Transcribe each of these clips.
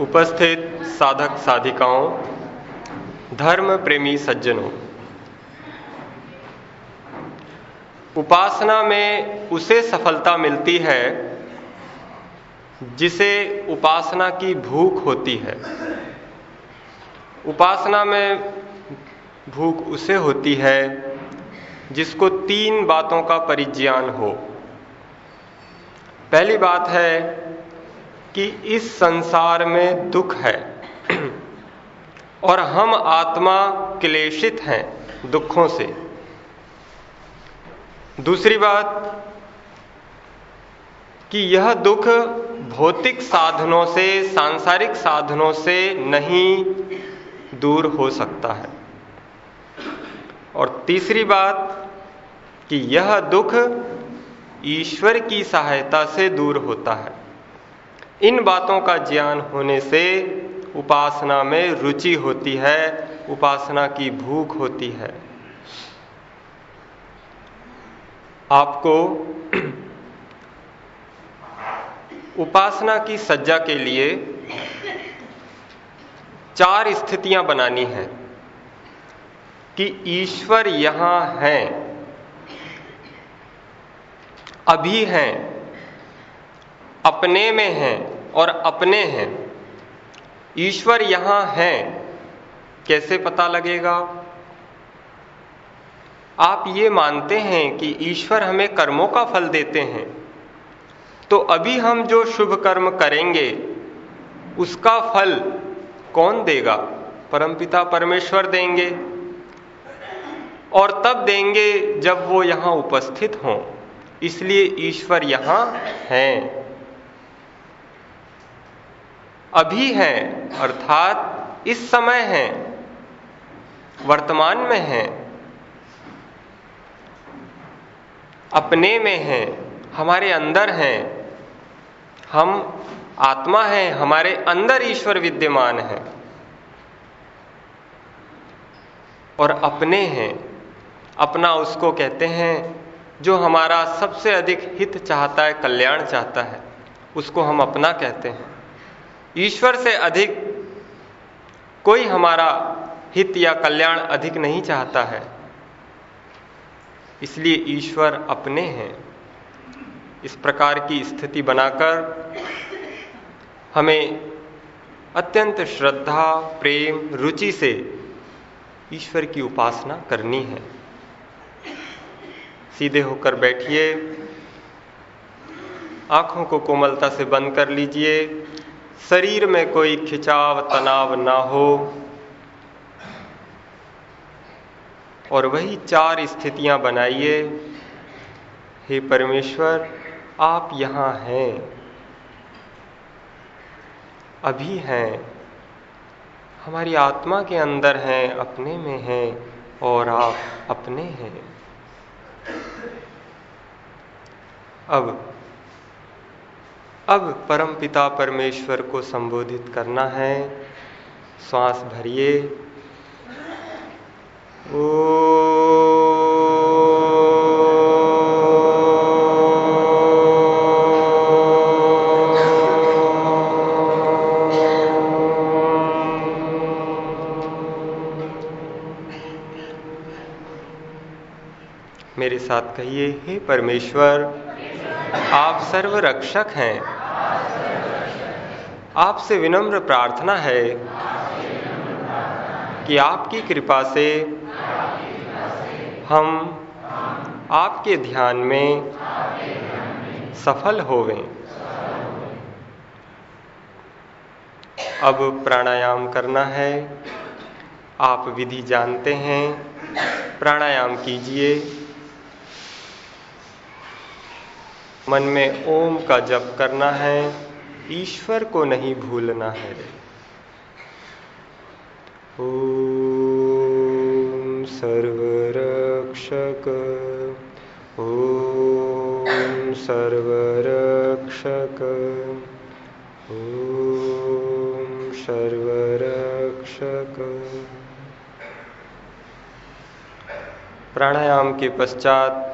उपस्थित साधक साधिकाओं, धर्म प्रेमी सज्जनों, उपासना में उसे सफलता मिलती है जिसे उपासना की भूख होती है। उपासना में भूख उसे होती है जिसको तीन बातों का परिज्ञान हो। पहली बात है कि इस संसार में दुख है। और हम आत्मा क्लेशित हैं दुखों से। दूसरी बात, कि यह दुख भौतिक साधनों से, सांसारिक साधनों से नहीं दूर हो सकता है। और तीसरी बात, कि यह दुख ईश्वर की सहायता से दूर होता है। इन बातों का ज्ञान होने से उपासना में रुचि होती है, उपासना की भूख होती है। आपको उपासना की सज्जा के लिए चार स्थितियाँ बनानी है कि ईश्वर यहाँ हैं, अभी हैं, अपने में हैं और अपने हैं। ईश्वर यहाँ हैं। कैसे पता लगेगा? आप ये मानते हैं कि ईश्वर हमें कर्मों का फल देते हैं। तो अभी हम जो शुभ कर्म करेंगे, उसका फल कौन देगा? परमपिता परमेश्वर देंगे। और तब देंगे जब वो यहाँ उपस्थित हों। इसलिए ईश्वर यहाँ हैं। अभी हैं, अर्थात इस समय हैं, वर्तमान में हैं, अपने में हैं, हमारे अंदर हैं, हम आत्मा हैं, हमारे अंदर ईश्वर विद्यमान है, और अपने हैं, अपना उसको कहते हैं, जो हमारा सबसे अधिक हित चाहता है, कल्याण चाहता है, उसको हम अपना कहते हैं। ईश्वर से अधिक कोई हमारा हित या कल्याण अधिक नहीं चाहता है। इसलिए ईश्वर अपने हैं। इस प्रकार की स्थिति बनाकर हमें अत्यंत श्रद्धा, प्रेम, रुचि से ईश्वर की उपासना करनी है। सीधे होकर बैठिए, आँखों को कोमलता से बंद कर लीजिए। शरीर में कोई खिंचाव, तनाव ना हो। और वही चार स्थितियाँ बनाइए। हे परमेश्वर, आप यहाँ हैं। अभी हैं। हमारी आत्मा के अंदर हैं, अपने में हैं, और आप अपने हैं। अब अब परम पिता परमेश्वर को संबोधित करना है। श्वास भरिए। ओ मेरे साथ कहिए, हे परमेश्वर आप सर्व रक्षक हैं। आपसे विनम्र प्रार्थना है कि आपकी कृपा से हम आपके ध्यान में सफल होवें। अब प्राणायाम करना है। आप विधि जानते हैं। प्राणायाम कीजिए। मन में ओम का जप करना है, ईश्वर को नहीं भूलना है। ओम सर्वरक्षक ओम सर्वरक्षक ओम सर्वरक्षक। प्राणायाम के पश्चात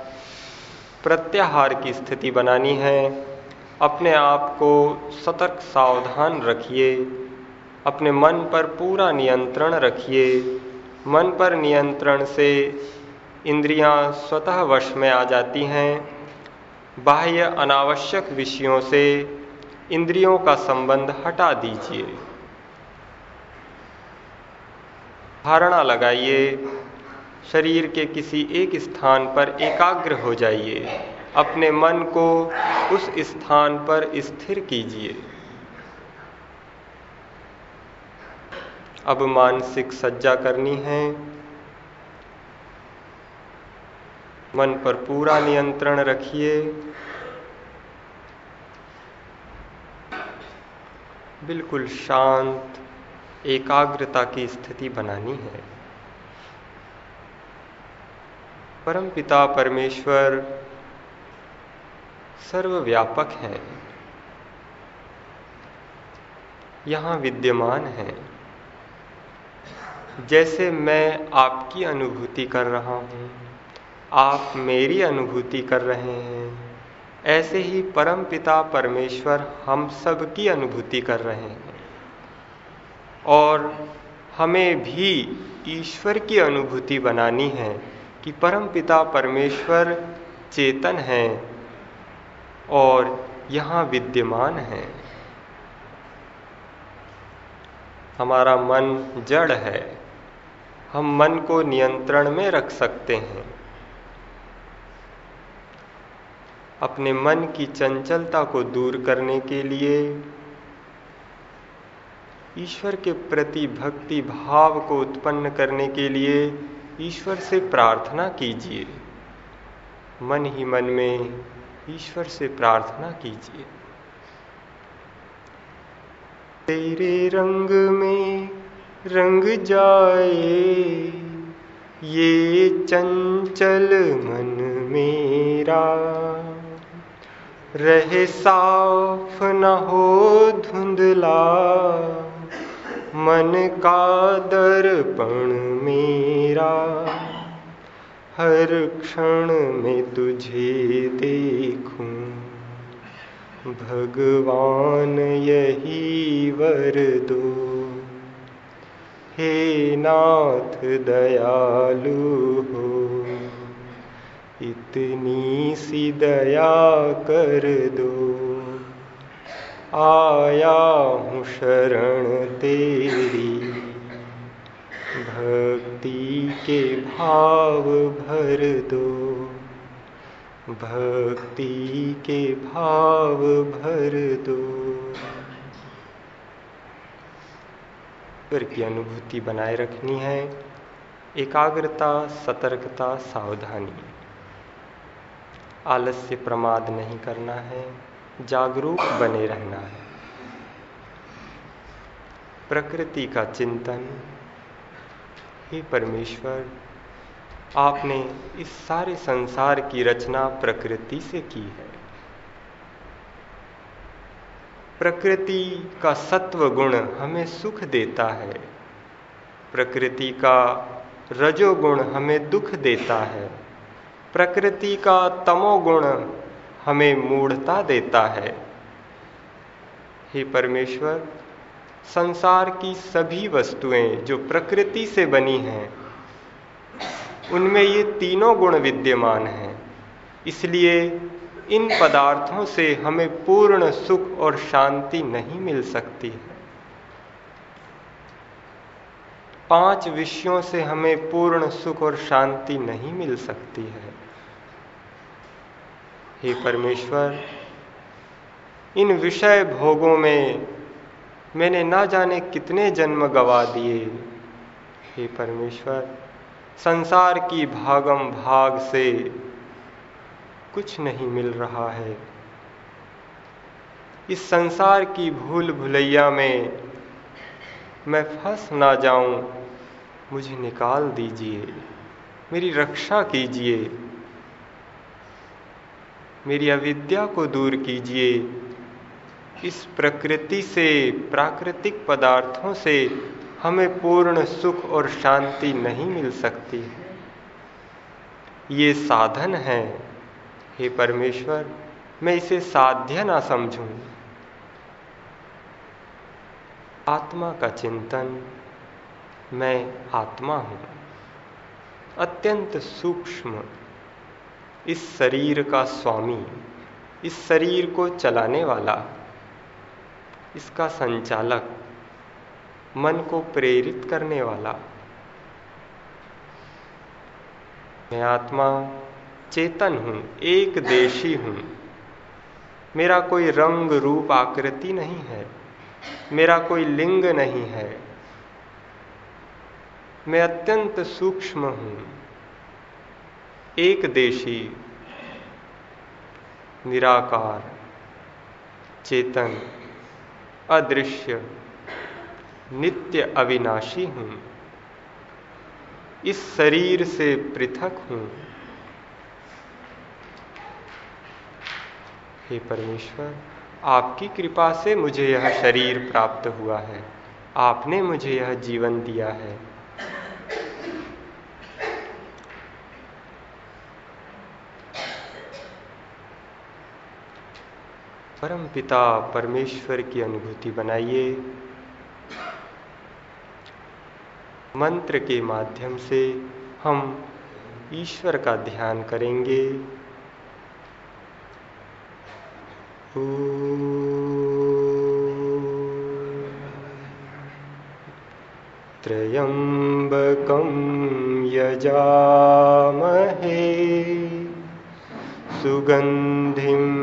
प्रत्याहार की स्थिति बनानी है। अपने आप को सतर्क सावधान रखिए। अपने मन पर पूरा नियंत्रण रखिए। मन पर नियंत्रण से इंद्रियाँ स्वतः वश में आ जाती हैं। बाह्य अनावश्यक विषयों से इंद्रियों का संबंध हटा दीजिए। धारणा लगाइए। शरीर के किसी एक स्थान पर एकाग्र हो जाइए। अपने मन को उस स्थान पर स्थिर कीजिए। अब मानसिक सज्जा करनी है। मन पर पूरा नियंत्रण रखिए। बिल्कुल शांत, एकाग्रता की स्थिति बनानी है। परमपिता परमेश्वर सर्वव्यापक है। यहाँ विद्यमान हैं। जैसे मैं आपकी अनुभूति कर रहा हूँ, आप मेरी अनुभूति कर रहे हैं, ऐसे ही परम पिता परमेश्वर हम सब की अनुभूति कर रहे हैं। और हमें भी ईश्वर की अनुभूति बनानी है। कि परम पिता परमेश्वर चेतन है और यहाँ विद्यमान है। हमारा मन जड़ है। हम मन को नियंत्रण में रख सकते हैं। अपने मन की चंचलता को दूर करने के लिए ईश्वर के प्रति भक्ति भाव को उत्पन्न करने के लिए ईश्वर से प्रार्थना कीजिए। मन ही मन में ईश्वर से प्रार्थना कीजिए। तेरे रंग में रंग जाए, ये चंचल मन मेरा। रहे साफ़ न हो धुंधला मन का दर्पण मेरा, हर क्षण में तुझे देखूँ। भगवान, यही वर दो। हे नाथ दयालु हो, इतनी सी दया कर दो। आया हूँ शरण तेरी। भक्ति के भाव भर दो। भक्ति के भाव भर दो। की अनुभूति बनाए रखनी है। एकाग्रता, सतर्कता, सावधानी। आलस्य प्रमाद नहीं करना है। जागरूक बने रहना है। प्रकृति का चिंतन, हे परमेश्वर, आपने इस सारे संसार की रचना प्रकृति से की है। प्रकृति का सत्व गुण हमें सुख देता है। प्रकृति का रजोगुण हमें दुख देता है। प्रकृति का तमोगुण हमें मूढ़ता देता है। हे परमेश्वर, संसार की सभी वस्तुएँ जो प्रकृति से बनी हैं, उनमें ये तीनों गुण विद्यमान हैं। इसलिए इन पदार्थों से हमें पूर्ण सुख और शांति नहीं मिल सकती है। पाँच विषयों से हमें पूर्ण सुख और शांति नहीं मिल सकती है। हे परमेश्वर, इन विषय भोगों में मैंने ना जाने कितने जन्म गवा दिए। हे परमेश्वर, संसार की भागम भाग से कुछ नहीं मिल रहा है। इस संसार की भूल भुलैया में मैं फंस ना जाऊँ, मुझे निकाल दीजिए, मेरी रक्षा कीजिए। मेरी अविद्या को दूर कीजिए। इस प्रकृति से, प्राकृतिक पदार्थों से हमें पूर्ण सुख और शांति नहीं मिल सकती। ये साधन है। हे परमेश्वर, मैं इसे साध्य ना समझूं। आत्मा का चिंतन। मैं आत्मा हूँ। अत्यंत सूक्ष्म इस शरीर का स्वामी, इस शरीर को चलाने वाला, इसका संचालक, मन को प्रेरित करने वाला। मैं आत्मा, चेतन हूँ, एक देशी हूँ। मेरा कोई रंग रूप आकृति नहीं है, मेरा कोई लिंग नहीं है। मैं अत्यंत सूक्ष्म हूँ एक देशी निराकार, चेतन, अदृश्य, नित्य अविनाशी हूँ। इस शरीर से पृथक हूँ। हे परमेश्वर, आपकी कृपा से मुझे यह शरीर प्राप्त हुआ है। आपने मुझे यह जीवन दिया है। परम पिता परमेश्वर की अनुभूति बनाइए। मंत्र के माध्यम से हम ईश्वर का ध्यान करेंगे। त्रयम्बकं यजामहे, सुगन्धिं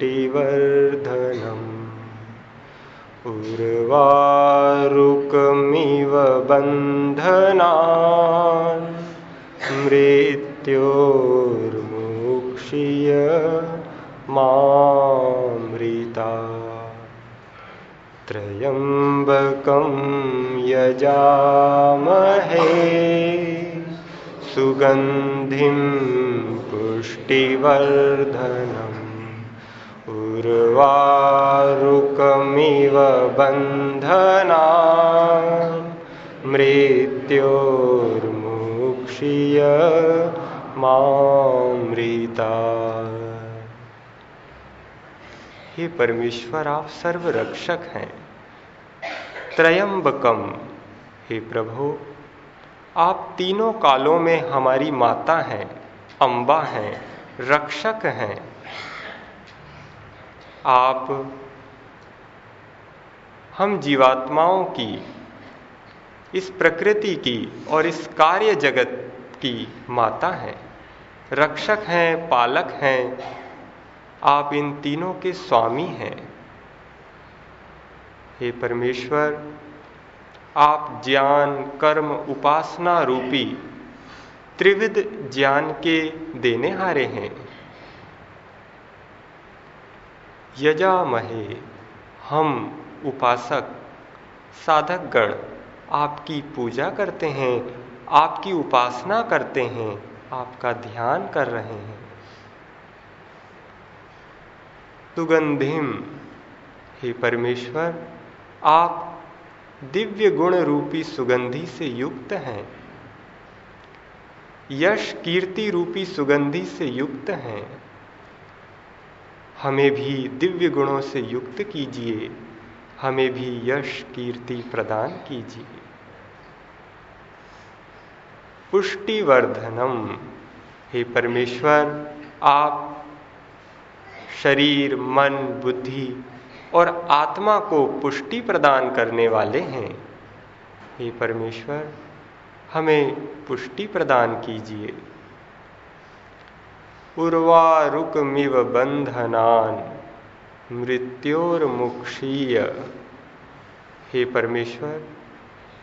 पुष्टिवर्धनम् उर्वारुकमिव बन्धनान्। मृत्योर्मुक्षीय मामृता। त्र्यम्बकं यजामहे। सुगन्धिं पुष्टिवर्धनम्। उर्वारुकमिव बन्धना। मृत्योर्मुक्षीय मामृता। हे परमेश्वर, आप सर्व रक्षक हैं। त्रयंबकम, हे प्रभु, आप तीनों कालों में हमारी माता हैं, अम्बा हैं, रक्षक हैं। आप हम जीवात्माओं की, इस प्रकृति की और इस कार्य जगत की माता हैं। रक्षक हैं, पालक हैं, आप इन तीनों के स्वामी हैं। हे परमेश्वर, आप ज्ञान, कर्म, उपासना रूपी त्रिविध ज्ञान के देने हारे हैं। यजा महे हम उपासक साधक गण आपकी पूजा करते हैं, आपकी उपासना करते हैं, आपका ध्यान कर रहे हैं। सुगंधिम, हे परमेश्वर, आप दिव्य गुण रूपी सुगंधि से युक्त हैं। यश कीर्ति रूपी सुगंधि से युक्त हैं। हमें भी दिव्य गुणों से युक्त कीजिए, हमें भी यश कीर्ति प्रदान कीजिए। पुष्टिवर्धनम, हे परमेश्वर, आप शरीर, मन, बुद्धि और आत्मा को पुष्टि प्रदान करने वाले हैं। हे परमेश्वर, हमें पुष्टि प्रदान कीजिए। उर्वारुकमिव बंधनान मृत्योर्मुक्षीय। हे परमेश्वर,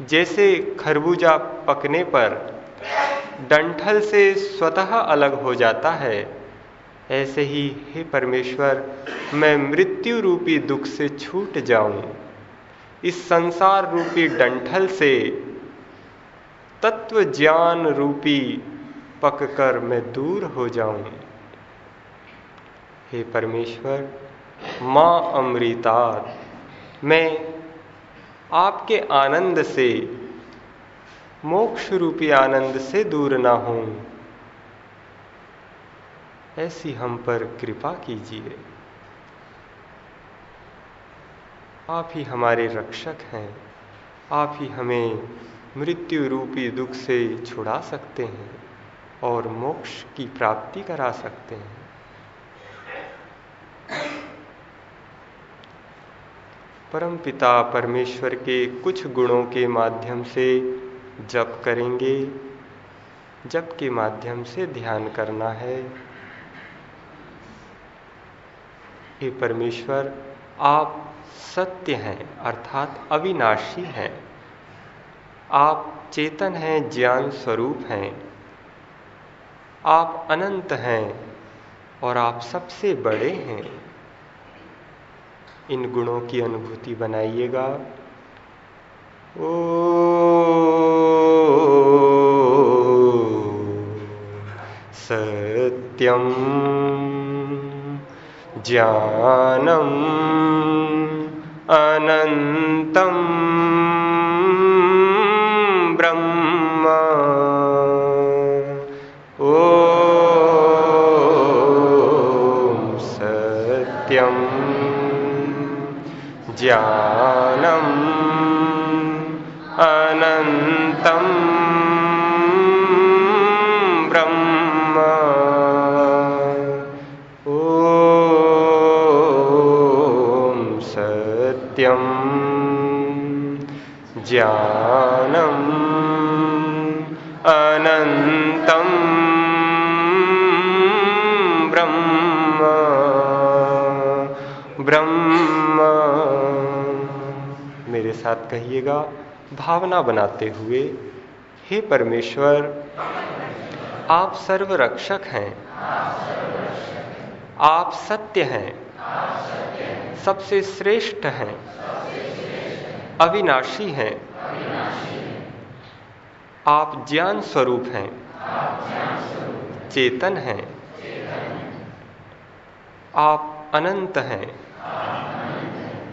जैसे खरबूजा पकने पर डंठल से स्वतः अलग हो जाता है, ऐसे ही, हे परमेश्वर, मैं मृत्यु रूपी दुख से छूट जाऊँ। इस संसार रूपी डंठल से तत्व ज्ञान रूपी पककर मैं दूर हो जाऊँ। हे परमेश्वर, माँ अमृता मैं आपके आनंद से मोक्ष रूपी आनंद से दूर ना हूँ। ऐसी हम पर कृपा कीजिए। आप ही हमारे रक्षक हैं। आप ही हमें मृत्यु रूपी दुख से छुड़ा सकते हैं। और मोक्ष की प्राप्ति करा सकते हैं। परम पिता परमेश्वर के कुछ गुणों के माध्यम से जप करेंगे, जप के माध्यम से ध्यान करना है। हे परमेश्वर, आप सत्य हैं, अर्थात अविनाशी हैं। आप चेतन हैं, ज्ञान स्वरूप हैं। आप अनंत हैं और आप सबसे बड़े हैं। इन गुणों की अनुभूति बनाइएगा। ओ सत्यम ज्ञानम अनंतम। ज्ञानम अनंतम ब्रह्म। ब्रह्म। मेरे साथ कहिएगा, भावना बनाते हुए, हे परमेश्वर, आप सर्वरक्षक हैं। आप सत्य हैं। सबसे श्रेष्ठ हैं। अविनाशी हैं। आप ज्ञान स्वरूप हैं। चेतन हैं। आप अनंत हैं।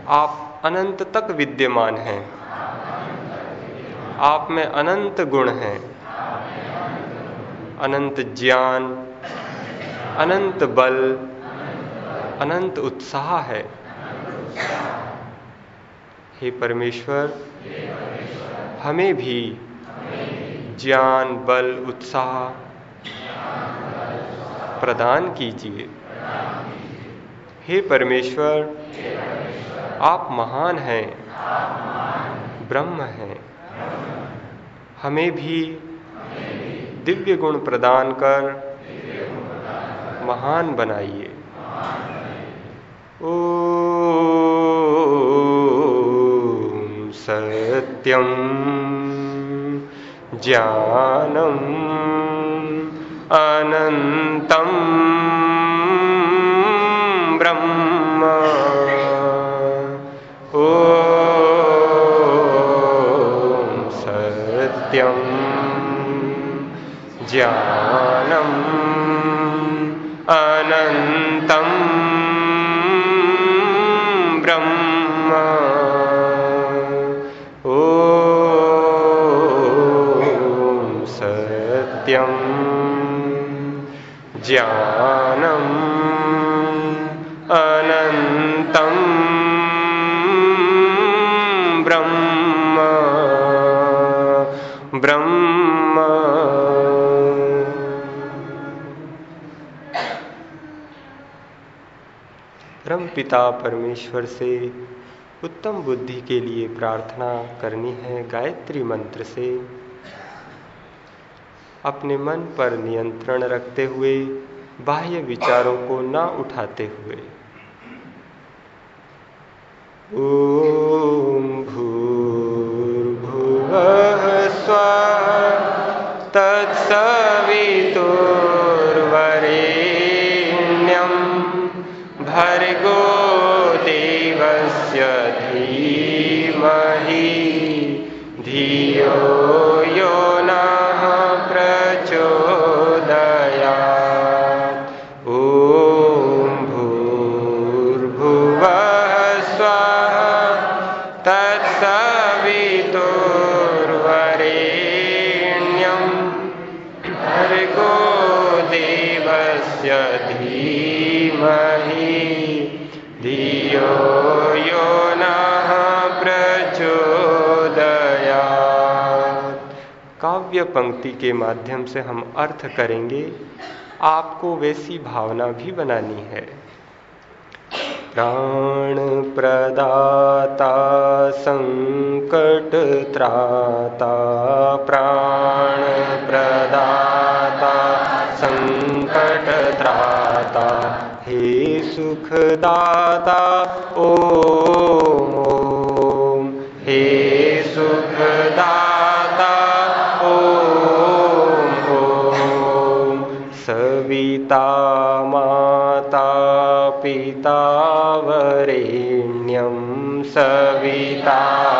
आप अनंत तक विद्यमान हैं। आप में अनंत गुण हैं। अनंत ज्ञान, अनंत बल, अनंत उत्साह है। हे परमेश्वर, हमें भी ज्ञान, बल, उत्साह प्रदान कीजिए। हे परमेश्वर, आप महान हैं, ब्रह्म हैं। हमें भी दिव्य गुण प्रदान कर महान बनाइए। ओ सत्यम ज्ञानम अनंतम ब्रह्म। ओ सत्यम ज्ञानम पिता परमेश्वर से उत्तम बुद्धि के लिए प्रार्थना करनी है गायत्री मंत्र से। अपने मन पर नियंत्रण रखते हुए, बाह्य विचारों को ना उठाते हुए धीमहि धियो। पंक्ति के माध्यम से हम अर्थ करेंगे, आपको वैसी भावना भी बनानी है। प्राण प्रदाता, संकट त्राता, प्राण प्रदाता, संकट त्राता, हे सुखदाता ओ हे सुखदाता सविता माता पिता वरेण्यं सविता।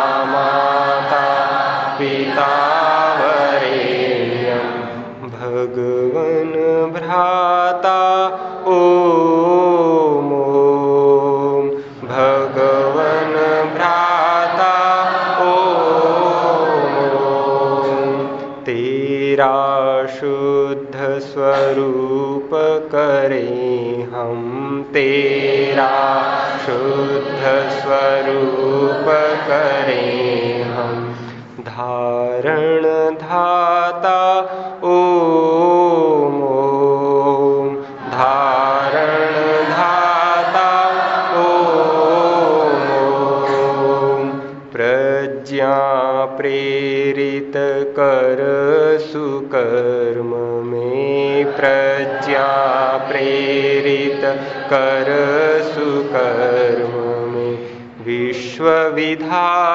शुद्ध स्वरूप करें हम तेरा शुद्ध स्वरूप करें हम धारण धाता 比他。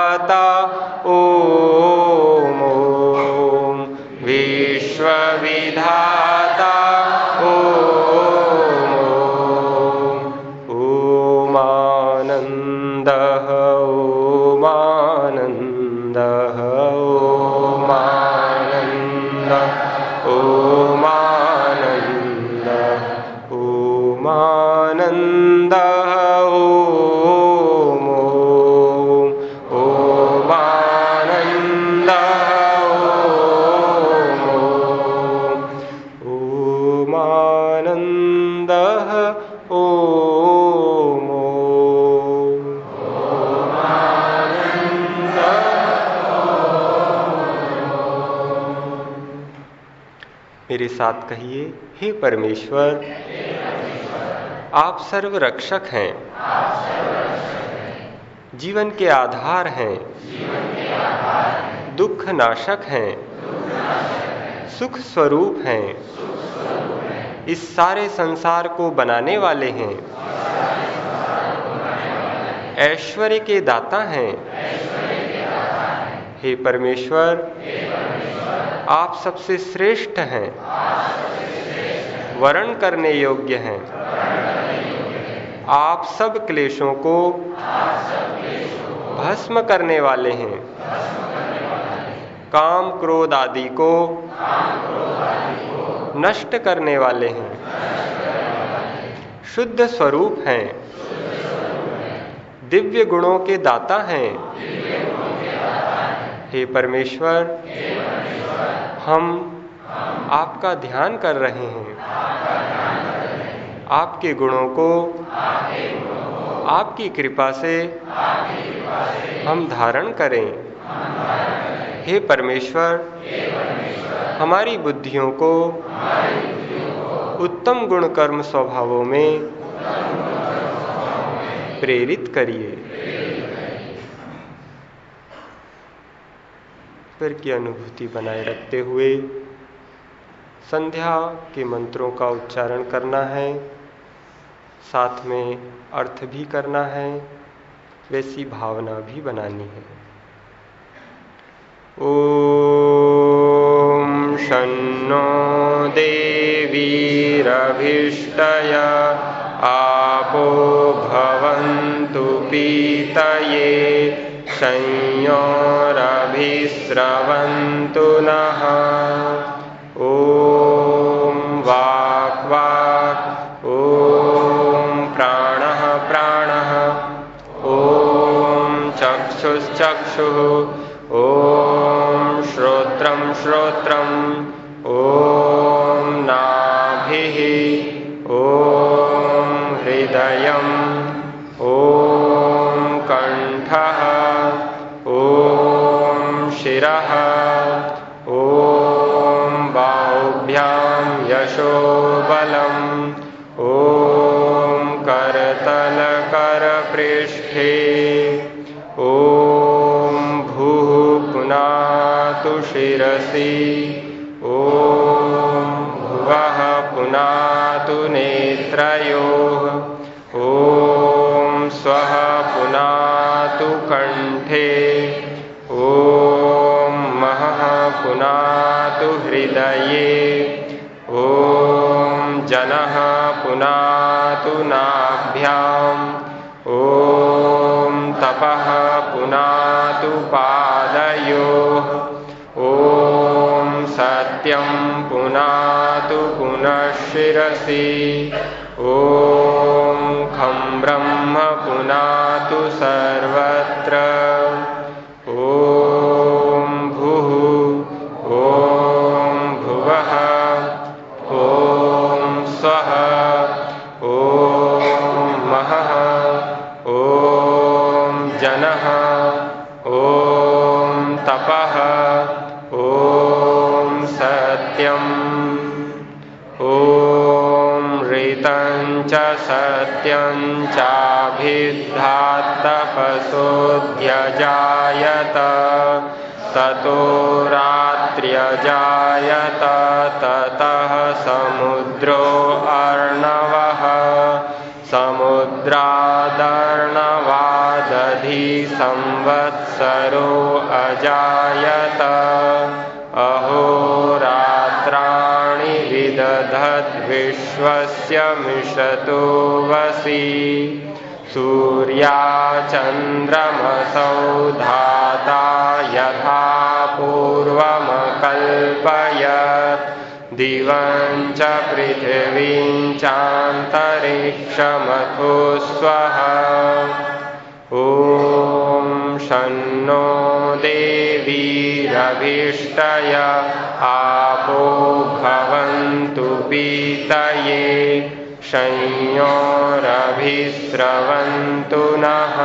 मेरे साथ कहिए, हे परमेश्वर, आप सर्व रक्षक हैं। जीवन के आधार हैं। दुख नाशक हैं। सुख स्वरूप हैं। इस सारे संसार को बनाने वाले हैं। ऐश्वर्य के दाता हैं। हे परमेश्वर आप सबसे श्रेष्ठ हैं। वर्ण करने योग्य हैं। आप सब क्लेशों को भस्म करने वाले हैं। काम क्रोध आदि को नष्ट करने वाले हैं। शुद्ध स्वरूप हैं। दिव्य गुणों के दाता हैं। हे परमेश्वर हम आपका ध्यान कर रहे हैं। आपके गुणों को, आपकी कृपा से हम धारण करें। हे परमेश्वर, हमारी बुद्धियों को उत्तम गुण कर्म स्वभावों में प्रेरित करिए। फिर की अनुभूति बनाए रखते हुए संध्या के मंत्रों का उच्चारण करना है, साथ में अर्थ भी करना है, वैसी भावना भी बनानी है। ओम शन्नो देवीरभिष्टय आपो भवन्तु पीतये संयोरभिस्रवन्तु नः। ॐ वाक् वाक्। ॐ प्राणः प्राणः। ॐ चक्षुश्चक्षुः। ॐ श्रोत्रं श्रोत्रम्। शिरसि ॐ भुवः पुनातु नेत्रयोः। ॐ स्वः पुनातु कण्ठे। ॐ महः पुनातु हृदये। ॐ जनः पुनातु नाभ्याम्। ॐ तपः पुनातु पादयोः। सत्यं पुनातु पुनः शिरसि ॐ खं ब्रह्म पुनातु सर्वत्र। चाभिद्धात्तपसोऽध्यजायत ततो रात्र्यजायत ततः समुद्रो अर्णवः समुद्रादर्णवादधि संवत्सरो अजायत। विदधद्विश्वस्य मिषतो वसि। सूर्याचन्द्रमसौ धाता यथा पूर्वमकल्पयत् दिवं च पृथिवीं चान्तरिक्षमथो स्वः। ॐ शन्नो देवीरभीष्टय आपो भवन्तु पीतये। संयोरभिस्रवन्तु नः।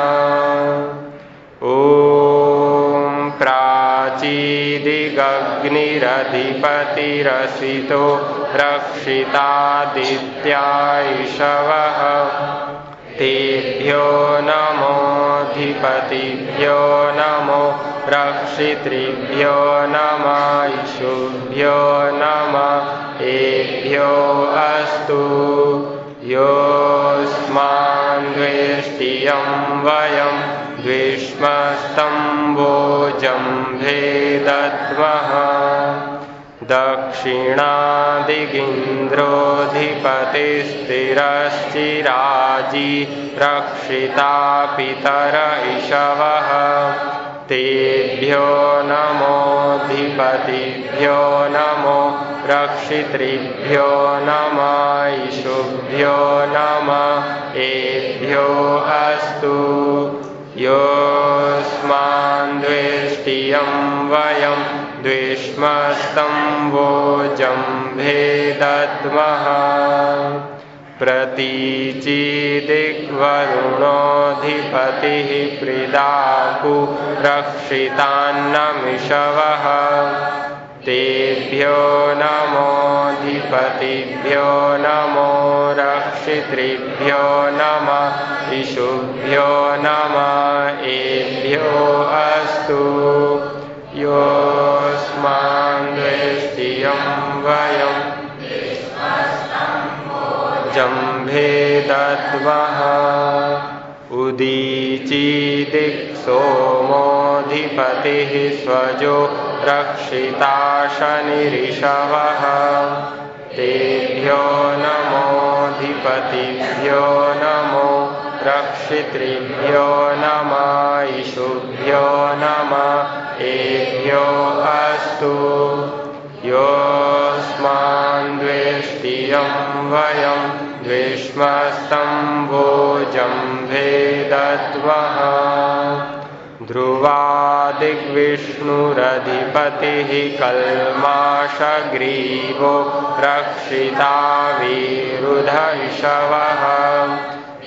ॐ प्राचीदिगग्निरधिपतिरसितो रक्षितादित्यायिषवः। तेभ्यो नमोऽधिपतिभ्यो नमो रक्षितृभ्यो नमायिषुभ्यो नम एभ्यो अस्तु। योऽस्मान् द्वेष्टियं वयं द्विष्मस्तम्बोजं भेदद्मः दक्षिणादिगिन्द्रोऽधिपतिस्थिरश्चिराजी रक्षिता पितर इषवः तेभ्यो नमोऽधिपतिभ्यो नमो रक्षितृभ्यो नम ईशुभ्यो नम एभ्यो अस्तु। योऽस्मान् द्वेष्टियं वयं द्विष्मस्तम्बोजं भेदद्मः। प्रतीचिदिग्वरुणोऽधिपतिः प्रिदाकु रक्षितान्नमिषवः तेभ्यो नमोऽधिपतिभ्यो नमो रक्षितृभ्यो नम। इषुभ्यो नम। एभ्यो अस्तु। योऽस्मान् द्वेष्टियं वयं जम्भेदत्वः उदीचिदिक्सोमोऽधिपतिः स्वजो रक्षिता शनिरिषवः तेभ्यो नमोऽधिपतिभ्यो नमो रक्षितृभ्यो नम, ईशुभ्यो नम, एभ्यो अस्तु। योऽस्मान् द्वेष्टियं वयं द्विष्मस्तम्भोजं भेदद्वः ध्रुवादिग्विष्णुरधिपतिः कल्माषग्रीवो रक्षिता वीरुधैषवः।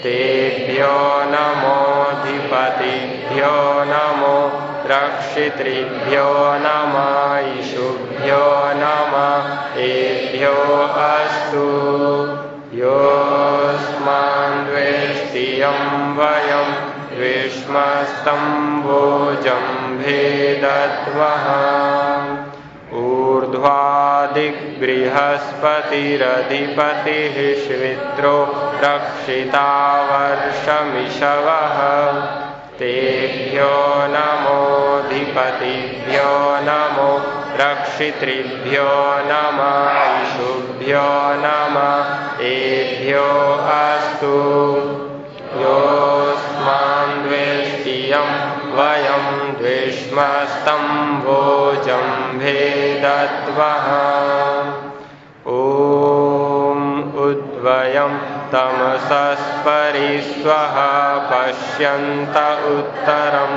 तेभ्यो नमोऽधिपतिभ्यो नमो रक्षितृभ्यो नमः यिषुभ्यो नम एभ्योऽस्तु योऽस्मान्द्वेष्टियं वयं विष्मस्तम्भोजम्भेदमः ऊर्ध्वा दद्मः ऊर्ध्वादिबृहस्पतिरधिपतिः श्वित्रो रक्षिता वर्षमिषवः तेभ्यो नमोऽधिपतिभ्यो नमो रक्षितृभ्यो नम ईशुभ्यो नम एभ्यो अस्तु। योऽस्मान् द्वेष्टियं वयं द्विष्मस्तम्भोजम्भे दद्मः ॐ उद्वयं तमसस्परिस्वः पश्यन्त उत्तरं।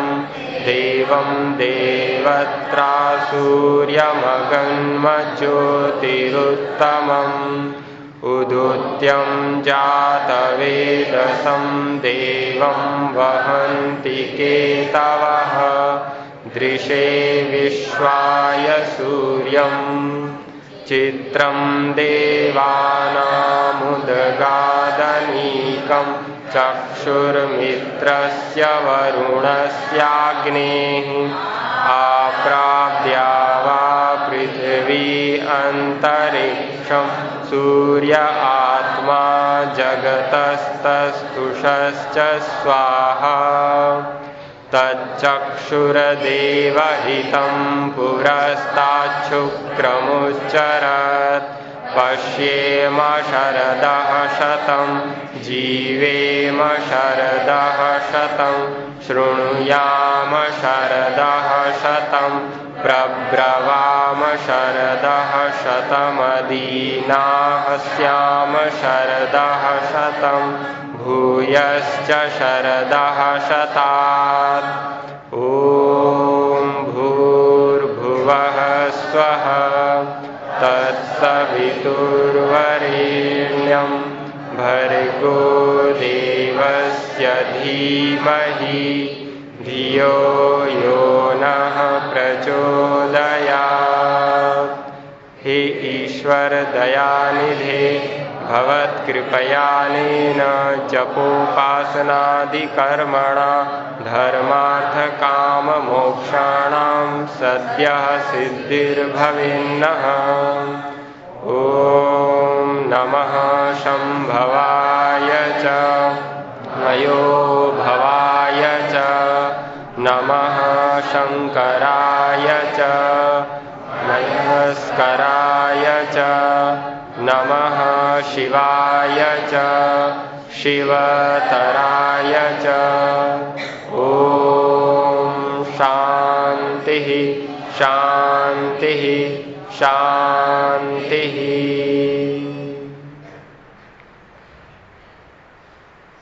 देवं देवत्रा सूर्यमगन्मज्योतिरुत्तमम् उदुत्यं जातवेदसं देवं वहन्ति केतवः दृशे विश्वाय सूर्यम् चित्रं देवानामुदगादनीकं चक्षुर्मित्रस्य वरुणस्याग्नेः आप्राप्या वा पृथिवी अन्तरिक्षं सूर्य आत्मा जगतस्तस्तुषश्च स्वाहा। तच्चक्षुरदेवहितं पुरस्ताच्छुक्रमुच्चरत्। पश्येम शरदः शतं जीवेम शरदः शतं शृणुयाम शरदः शतं प्रब्रवाम शरदः शतमदीनाः स्याम शरदः शतं भूयश्च शरदः शतात्। ॐ भूर्भुवः स्वः तत्सवितुर्वरेण्यं भर्गो देवस्य धीमहि। धियो यो नः प्रचोदयात्। हे ईश्वर दयानिधे भवत्कृपयानेन जपोपासनादिकर्मणा धर्मार्थकाममोक्षाणां सद्यः सिद्धिर्भवेन्नः। ॐ नमः शम्भवाय च। च नमः शङ्कराय च नमस्कराय च नमः शिवाय च शिवतराय च ॐ शान्तिः शान्तिः शान्तिः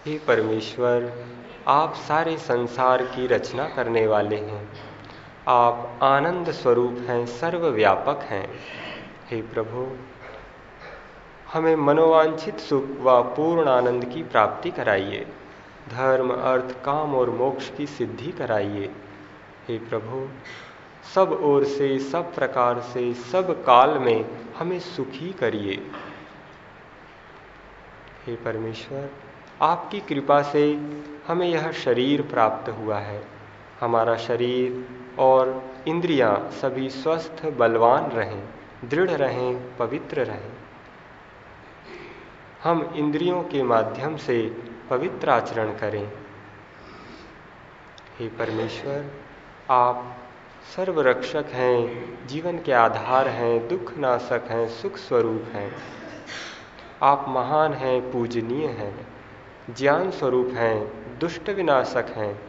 हे परमेश्वर आप सारे संसार की रचना करने वाले हैं। आप आनंद स्वरूप हैं, सर्वव्यापक हैं। हे प्रभु, हमें मनोवांछित सुख व पूर्ण आनंद की प्राप्ति कराइए। धर्म, अर्थ, काम और मोक्ष की सिद्धि कराइए। हे प्रभु, सब ओर से, सब प्रकार से, सब काल में हमें सुखी करिए। हे परमेश्वर आपकी कृपा से हमें यह शरीर प्राप्त हुआ है। हमारा शरीर और इंद्रियाँ सभी स्वस्थ, बलवान रहें, दृढ़ रहें, पवित्र रहें। हम इंद्रियों के माध्यम से पवित्र आचरण करें। हे परमेश्वर, आप सर्वरक्षक हैं, जीवन के आधार हैं, दुख नाशक हैं, सुख स्वरूप हैं। आप महान हैं, पूजनीय हैं। ज्ञान स्वरूप हैं, दुष्ट विनाशक हैं,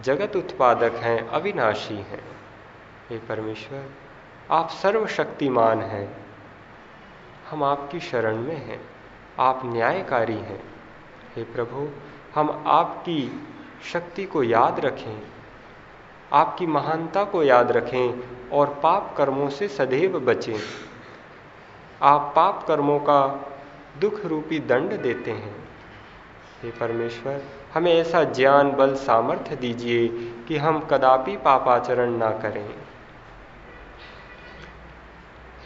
जगत उत्पादक हैं, अविनाशी हैं। हे परमेश्वर, आप सर्वशक्तिमान हैं। हम आपकी शरण में हैं, आप न्यायकारी हैं। हे प्रभु, हम आपकी शक्ति को याद रखें, आपकी महानता को याद रखें और पाप कर्मों से सदैव बचें। आप पाप कर्मों का दुख रूपी दंड देते हैं। हे परमेश्वर, हमें ऐसा ज्ञान, बल, सामर्थ्य दीजिए कि हम कदापि पापाचरण ना करें।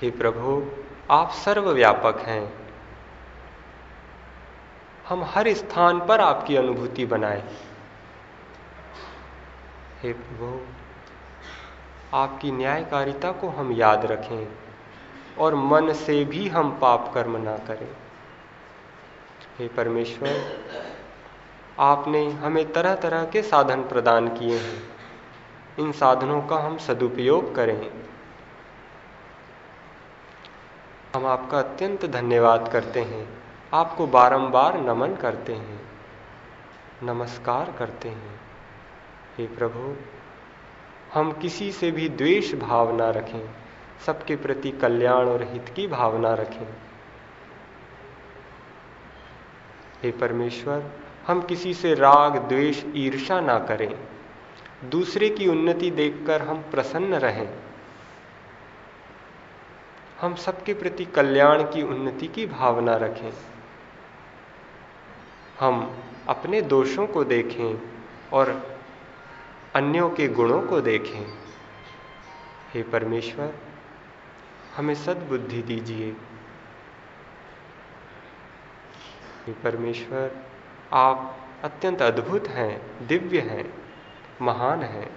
हे प्रभु, आप सर्वव्यापक हैं। हम हर स्थान पर आपकी अनुभूति बनाए। हे प्रभु, आपकी न्यायकारिता को हम याद रखें और मन से भी हम पाप कर्म ना करें। हे परमेश्वर आपने हमें तरह तरह के साधन प्रदान किए हैं। इन साधनों का हम सदुपयोग करें। हम आपका अत्यंत धन्यवाद करते हैं। आपको बारंबार नमन करते हैं। नमस्कार करते हैं। हे प्रभु, हम किसी से भी द्वेष भावना रखें। सबके प्रति कल्याण और हित की भावना रखें। हे परमेश्वर हम किसी से राग, द्वेष ईर्षा ना करें। दूसरे की उन्नति देखकर हम प्रसन्न रहें। हम सबके प्रति कल्याण की उन्नति की भावना रखें। हम अपने दोषों को देखें और अन्यों के गुणों को देखें। हे परमेश्वर, हमें सद्बुद्धि दीजिए। हे परमेश्वर आप अत्यंत अद्भुत हैं, दिव्य हैं, महान हैं।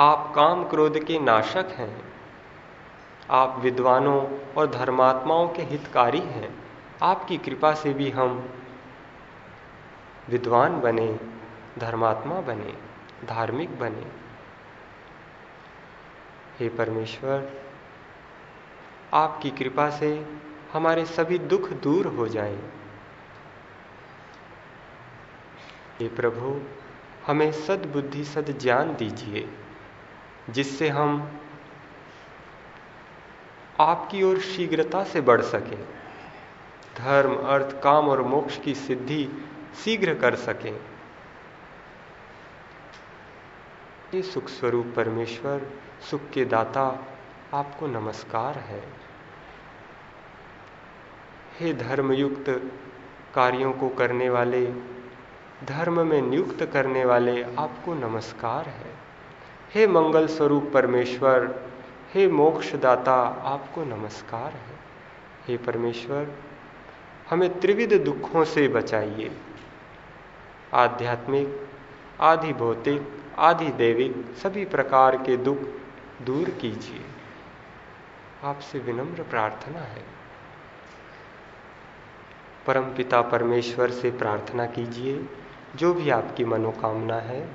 आप काम क्रोध के नाशक हैं। आप विद्वानों और धर्मात्माओं के हितकारी हैं। आपकी कृपा से भी हम विद्वान बने, धर्मात्मा बने, धार्मिक बने। हे परमेश्वर, आपकी कृपा से हमारे सभी दुख दूर हो जाएँ। हे प्रभु, हमें सद्बुद्धि सद ज्ञान दीजिए, जिससे हम आपकी ओर शीघ्रता से बढ़ सकें, धर्म, अर्थ, काम और मोक्ष की सिद्धि शीघ्र कर सकें। ये सुख स्वरूप परमेश्वर, सुख के दाता, आपको नमस्कार है। हे धर्मयुक्त कार्यों को करने वाले धर्म में नियुक्त करने वाले आपको नमस्कार है। हे मंगल स्वरूप परमेश्वर, हे मोक्षदाता, आपको नमस्कार है। हे परमेश्वर, हमें त्रिविध दुखों से बचाइए। आध्यात्मिक आधि भौतिक, आदि दैविक, सभी प्रकार के दुख दूर कीजिए। आपसे विनम्र प्रार्थना है। परम पिता परमेश्वर से प्रार्थना कीजिए। जो भी आपकी मनोकामना है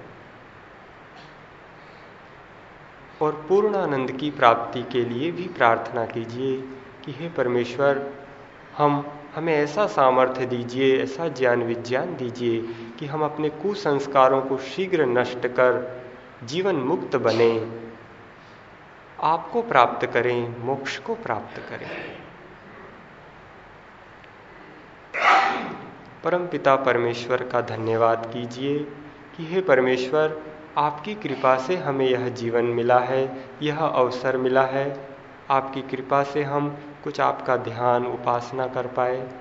और पूर्ण आनंद की प्राप्ति के लिए भी प्रार्थना कीजिए कि हे परमेश्वर, हम, हमें ऐसा सामर्थ्य दीजिए, ऐसा ज्ञान विज्ञान दीजिए कि हम अपने कुसंस्कारों को शीघ्र नष्ट कर जीवन मुक्त बने। आपको प्राप्त करें, मोक्ष को प्राप्त करें। परम पिता परमेश्वर का धन्यवाद कीजिए कि हे परमेश्वर, आपकी कृपा से हमें यह जीवन मिला है, यह अवसर मिला है। आपकी कृपा से हम कुछ आपका ध्यान, उपासना कर पाए।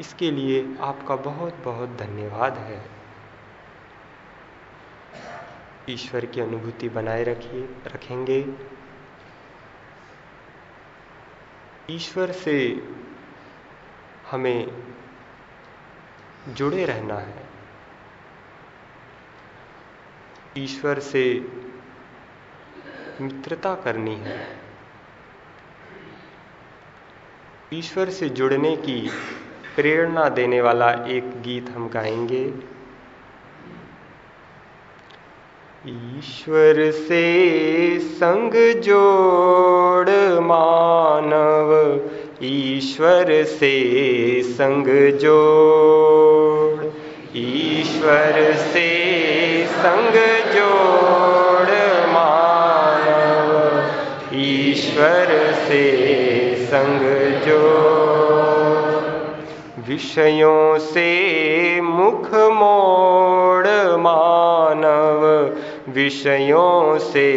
इसके लिए आपका बहुत बहुत धन्यवाद है। ईश्वर की अनुभूति बनाए रखिए, रखेंगे। ईश्वर से हमें जुड़े रहना है। ईश्वर से मित्रता करनी है। ईश्वर से जुड़ने की प्रेरणा देने वाला एक गीत हम गाएँगे। ईश्वर से संग जोड़ मानव, ईश्वर से संग जोड़ ईश्वर से संग जोड़ मानव। ईश्वर से संग जोड़। विषयों से मुख मोड़ मानव। विषयों से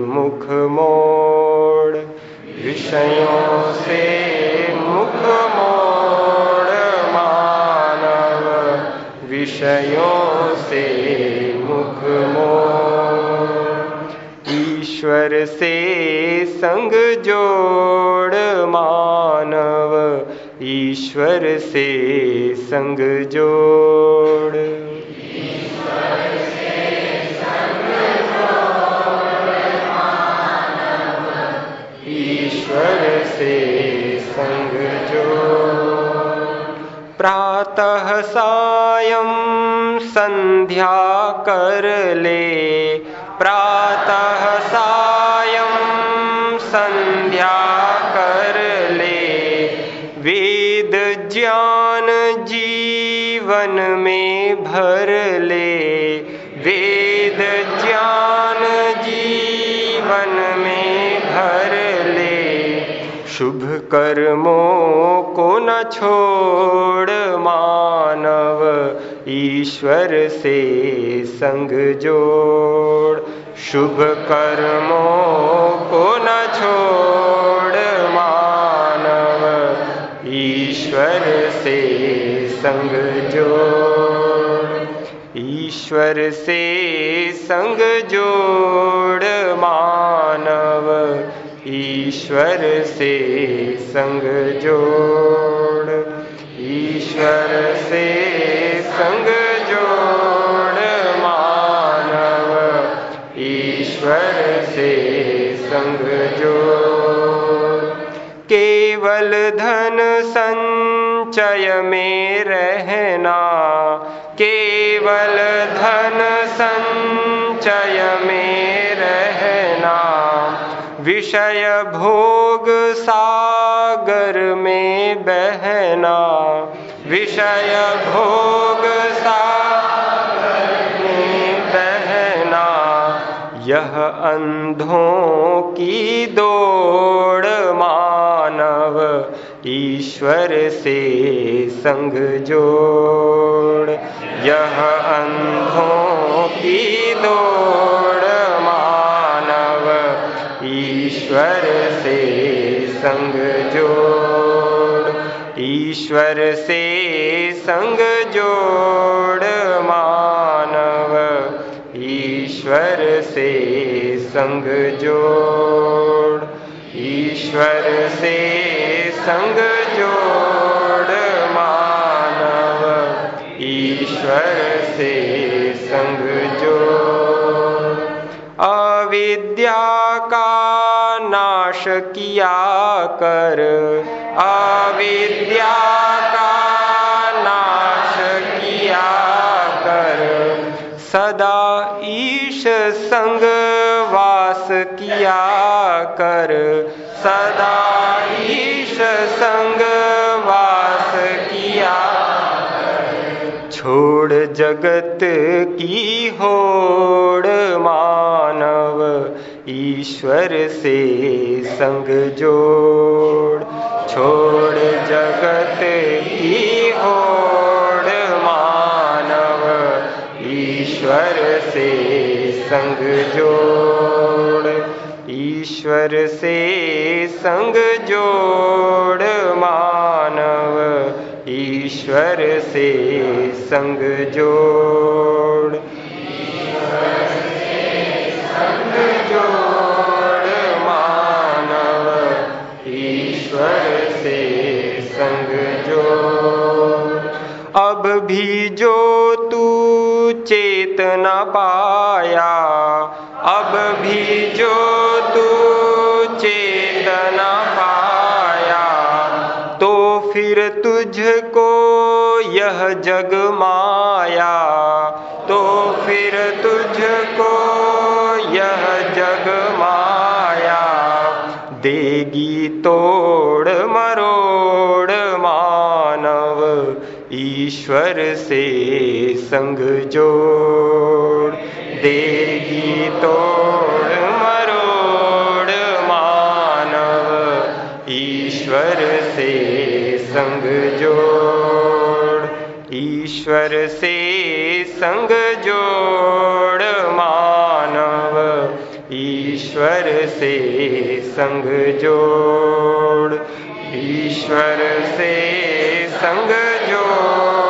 मुख मोड़। विषयों से मुख मोड़। विषयों से मुख मोड़ ईश्वर से संग जोड़ मानव। ईश्वर से संग जोड़। ईश्वर से संग जोड़। प्रातः सायं संध्या कर ले। प्रातः सायं संध्या कर ले। वेद ज्ञान जीवन में भर ले। कर्मों को न छोड़ मानव ईश्वर से संग जोड़। शुभ कर्मों को न छोड़ मानव ईश्वर से संग जोड़। ईश्वर से संग जोड़ मानव ईश्वर से संग जोड़, ईश्वर से संग जोड़ मानव, ईश्वर से संग जोड़। केवल धन संचय में रहना, केवल धन संचय विषय भोग सागर में बहना। विषय भोग सागर में बहना। यह अंधों की दौड़ मानव ईश्वर से संग जोड़। यह अंधों की दौड़ ईश्वर से संग जोड़, ईश्वर से संग जोड़ मानव, ईश्वर से संग जोड़, ईश्वर से संग जोड़ मानव, ईश्वर से संग जोड़। अविद्या नाश किया कर, अविद्या का नाश किया कर। सदा ईश संग वास किया कर, सदा ईश संग वास किया छोड़ जगत की होड़ मानव ईश्वर से संग जोड़, छोड़ जगत की होड़ मानव ईश्वर से संग जोड़, ईश्वर से संग जोड़ मानव ईश्वर से संग जोड़। चेतना पाया। अब भी जो तू चेतना पाया तो फिर तुझको यह जग माया। तो फिर तुझको यह जग माया। देगी तोड़ मरोड़ मानव, ईश्वर से संग जोड़, देगी तोड़, मरोड़ मानव, ईश्वर से संग जोड़, ईश्वर से संग जोड़ मानव, ईश्वर से संग जोड़, ईश्वर से संग जोड़।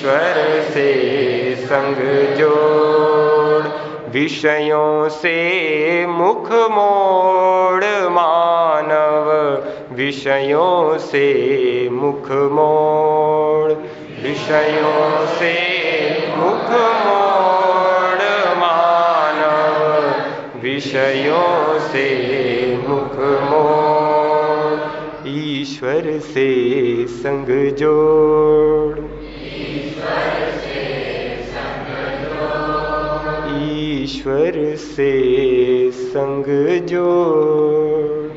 ईश्वर से संग जोड़, विषयों से मुख मोड़ मानव, विषयों से मुख मोड़, विषयों से मुख मोड़ मानव, विषयों से मुख मोड़, ईश्वर से संग जोड़। ईश्वर से संग जोड़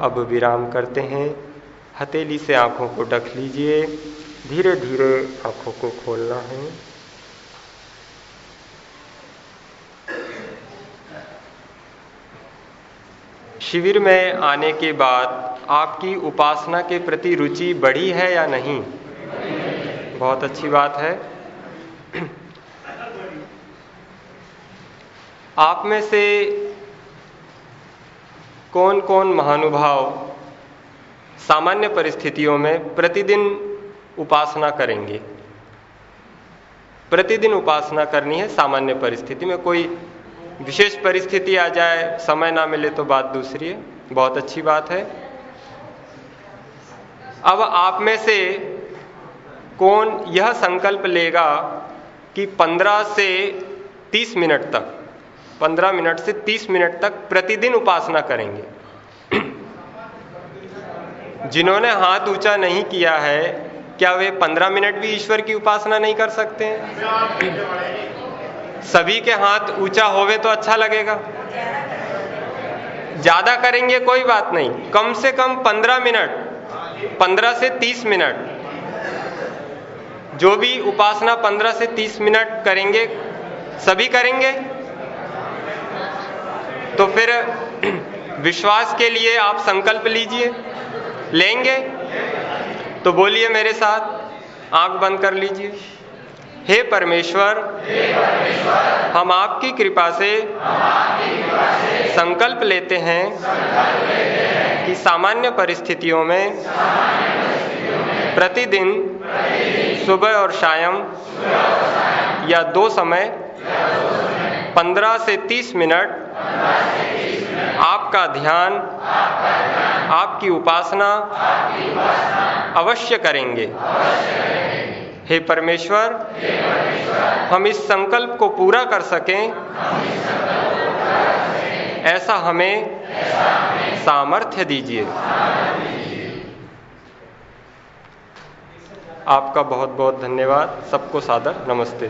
अब विराम करते हैं। हथेली से आँखों को ढक लीजिए। धीरे धीरे आँखों को खोलना है। शिविर में आने के बाद आपकी उपासना के प्रति रुचि बढ़ी है या नहीं? बहुत अच्छी बात है। आप में से कौन कौन महानुभाव सामान्य परिस्थितियों में प्रतिदिन उपासना करेंगे? प्रतिदिन उपासना करनी है सामान्य परिस्थिति में। कोई विशेष परिस्थिति आ जाए, समय ना मिले तो बात दूसरी है। बहुत अच्छी बात है। अब आप में से कौन यह संकल्प लेगा कि 15 से 30 मिनट तक 15 मिनट से 30 मिनट तक प्रतिदिन उपासना करेंगे। जिन्होंने हाथ ऊँचा नहीं किया है, क्या वे 15 मिनट भी ईश्वर की उपासना नहीं कर सकते? हैं सभी के हाथ ऊँचा होवे तो अच्छा लगेगा। ज़्यादा करेंगे कोई बात नहीं। कम से कम 15 मिनट 15 से 30 मिनट जो भी उपासना 15 से 30 मिनट करेंगे, सभी करेंगे? तो फिर विश्वास के लिए आप संकल्प लीजिए। लेंगे? तो बोलिए मेरे साथ, आँख बंद कर लीजिए। हे परमेश्वर, हम आपकी कृपा से संकल्प लेते हैं कि सामान्य परिस्थितियों में, प्रतिदिन सुबह और शाम या दो समय 15 से 30 मिनट आपका ध्यान, आपकी उपासना अवश्य करेंगे। हे परमेश्वर, हम इस संकल्प को पूरा कर सकें। ऐसा हमें सामर्थ्य दीजिए। आपका बहुत बहुत धन्यवाद। सबको सादर नमस्ते